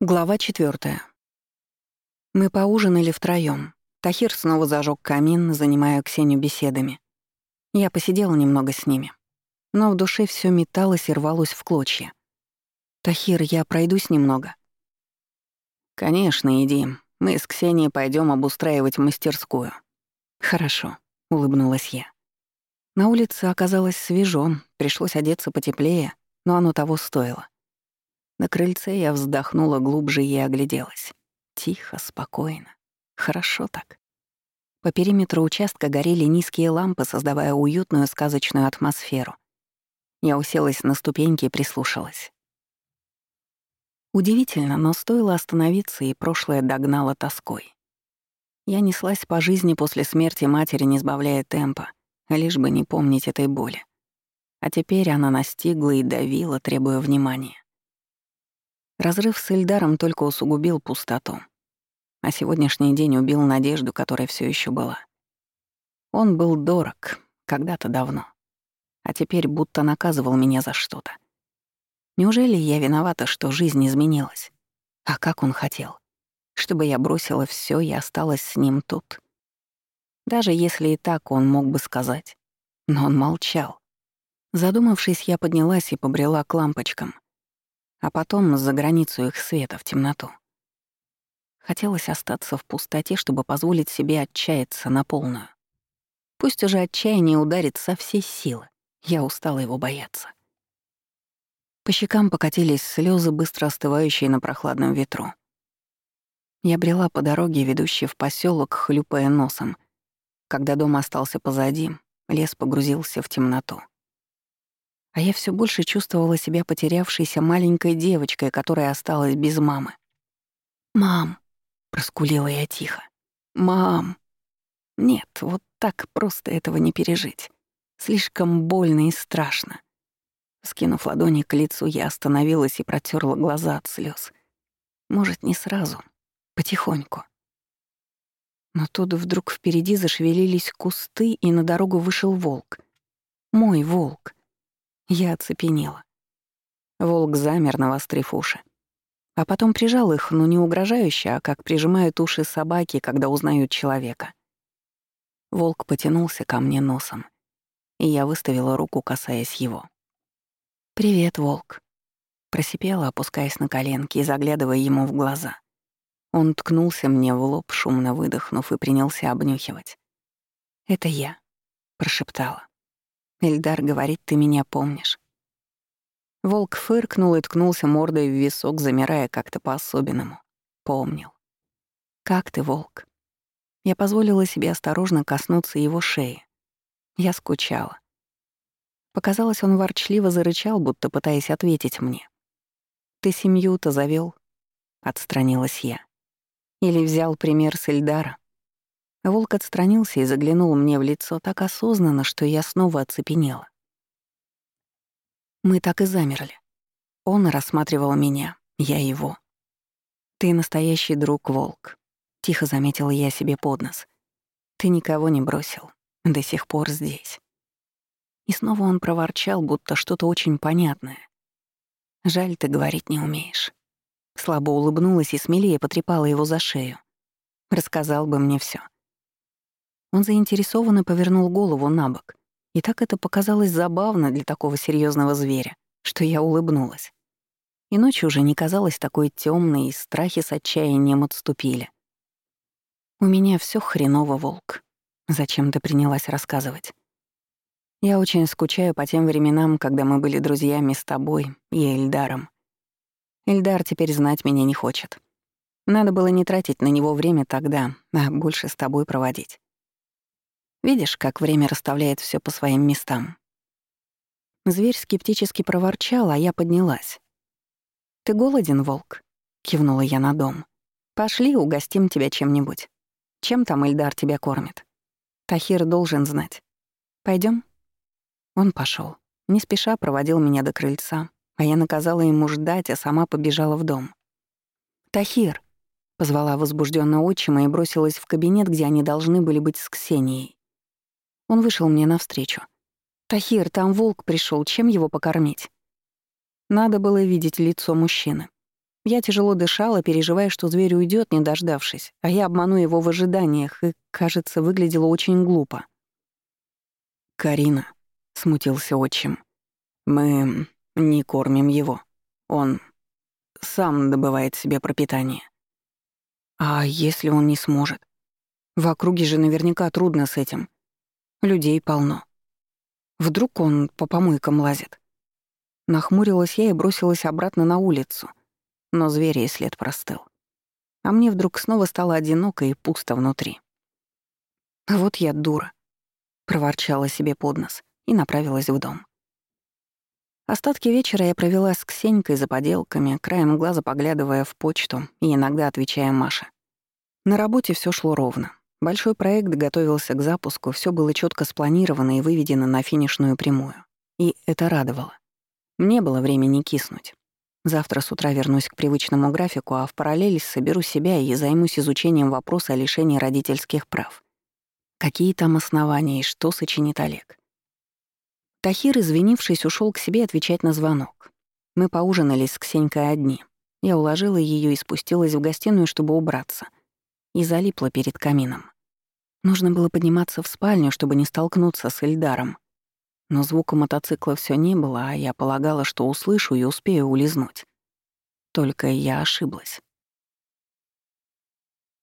Глава четвертая. Мы поужинали втроём. Тахир снова зажег камин, занимая Ксению беседами. Я посидела немного с ними. Но в душе все металось и рвалось в клочья. «Тахир, я пройдусь немного». «Конечно, иди. Мы с Ксенией пойдем обустраивать мастерскую». «Хорошо», — улыбнулась я. На улице оказалось свежо, пришлось одеться потеплее, но оно того стоило. На крыльце я вздохнула глубже и огляделась. Тихо, спокойно. Хорошо так. По периметру участка горели низкие лампы, создавая уютную сказочную атмосферу. Я уселась на ступеньки и прислушалась. Удивительно, но стоило остановиться, и прошлое догнало тоской. Я неслась по жизни после смерти матери, не сбавляя темпа, лишь бы не помнить этой боли. А теперь она настигла и давила, требуя внимания. Разрыв с Эльдаром только усугубил пустоту. А сегодняшний день убил надежду, которая все еще была. Он был дорог, когда-то давно. А теперь будто наказывал меня за что-то. Неужели я виновата, что жизнь изменилась? А как он хотел? Чтобы я бросила все и осталась с ним тут. Даже если и так он мог бы сказать. Но он молчал. Задумавшись, я поднялась и побрела к лампочкам — а потом за границу их света в темноту. Хотелось остаться в пустоте, чтобы позволить себе отчаяться на полную. Пусть уже отчаяние ударит со всей силы. Я устала его бояться. По щекам покатились слезы, быстро остывающие на прохладном ветру. Я брела по дороге, ведущей в поселок, хлюпая носом. Когда дом остался позади, лес погрузился в темноту а я все больше чувствовала себя потерявшейся маленькой девочкой, которая осталась без мамы. «Мам!» — проскулила я тихо. «Мам!» Нет, вот так просто этого не пережить. Слишком больно и страшно. Скинув ладони к лицу, я остановилась и протерла глаза от слез. Может, не сразу, потихоньку. Но тут вдруг впереди зашевелились кусты, и на дорогу вышел волк. Мой волк. Я оцепенела. Волк замер, навострив уши. А потом прижал их, но не угрожающе, а как прижимают уши собаки, когда узнают человека. Волк потянулся ко мне носом, и я выставила руку, касаясь его. «Привет, волк», — просипела, опускаясь на коленки и заглядывая ему в глаза. Он ткнулся мне в лоб, шумно выдохнув, и принялся обнюхивать. «Это я», — прошептала. Эльдар говорит, ты меня помнишь. Волк фыркнул и ткнулся мордой в висок, замирая как-то по-особенному. Помнил. «Как ты, волк?» Я позволила себе осторожно коснуться его шеи. Я скучала. Показалось, он ворчливо зарычал, будто пытаясь ответить мне. «Ты семью-то завел? отстранилась я. «Или взял пример с Эльдара?» Волк отстранился и заглянул мне в лицо так осознанно, что я снова оцепенела. Мы так и замерли. Он рассматривал меня, я его. «Ты настоящий друг, Волк», — тихо заметила я себе под нос. «Ты никого не бросил, до сих пор здесь». И снова он проворчал, будто что-то очень понятное. «Жаль, ты говорить не умеешь». Слабо улыбнулась и смелее потрепала его за шею. Рассказал бы мне все. Он заинтересованно повернул голову на бок. И так это показалось забавно для такого серьезного зверя, что я улыбнулась. И ночь уже не казалась такой темной, и страхи с отчаянием отступили. «У меня все хреново, волк», — зачем ты принялась рассказывать. «Я очень скучаю по тем временам, когда мы были друзьями с тобой и Эльдаром. Эльдар теперь знать меня не хочет. Надо было не тратить на него время тогда, а больше с тобой проводить. Видишь, как время расставляет все по своим местам. Зверь скептически проворчал, а я поднялась. «Ты голоден, волк?» — кивнула я на дом. «Пошли, угостим тебя чем-нибудь. Чем там Эльдар тебя кормит? Тахир должен знать. Пойдем? Он пошел, Не спеша проводил меня до крыльца, а я наказала ему ждать, а сама побежала в дом. «Тахир!» — позвала возбужденно отчима и бросилась в кабинет, где они должны были быть с Ксенией. Он вышел мне навстречу. «Тахир, там волк пришел, чем его покормить?» Надо было видеть лицо мужчины. Я тяжело дышала, переживая, что зверь уйдет, не дождавшись, а я обману его в ожиданиях, и, кажется, выглядело очень глупо. «Карина», — смутился отчим, — «мы не кормим его. Он сам добывает себе пропитание». «А если он не сможет? В округе же наверняка трудно с этим. Людей полно. Вдруг он по помойкам лазит?» Нахмурилась я и бросилась обратно на улицу, но зверя и след простыл. А мне вдруг снова стало одиноко и пусто внутри. «Вот я дура», — проворчала себе под нос и направилась в дом. Остатки вечера я провела с Ксенькой за поделками, краем глаза поглядывая в почту и иногда отвечая Маше. На работе все шло ровно. Большой проект готовился к запуску, все было четко спланировано и выведено на финишную прямую. И это радовало. Мне было времени киснуть. Завтра с утра вернусь к привычному графику, а в параллель соберу себя и займусь изучением вопроса о лишении родительских прав. Какие там основания и что сочинит Олег? Тахир, извинившись, ушел к себе отвечать на звонок. Мы поужинали с Ксенькой одни. Я уложила ее и спустилась в гостиную, чтобы убраться. И залипла перед камином. Нужно было подниматься в спальню, чтобы не столкнуться с Эльдаром. Но звука мотоцикла все не было, а я полагала, что услышу и успею улизнуть. Только я ошиблась.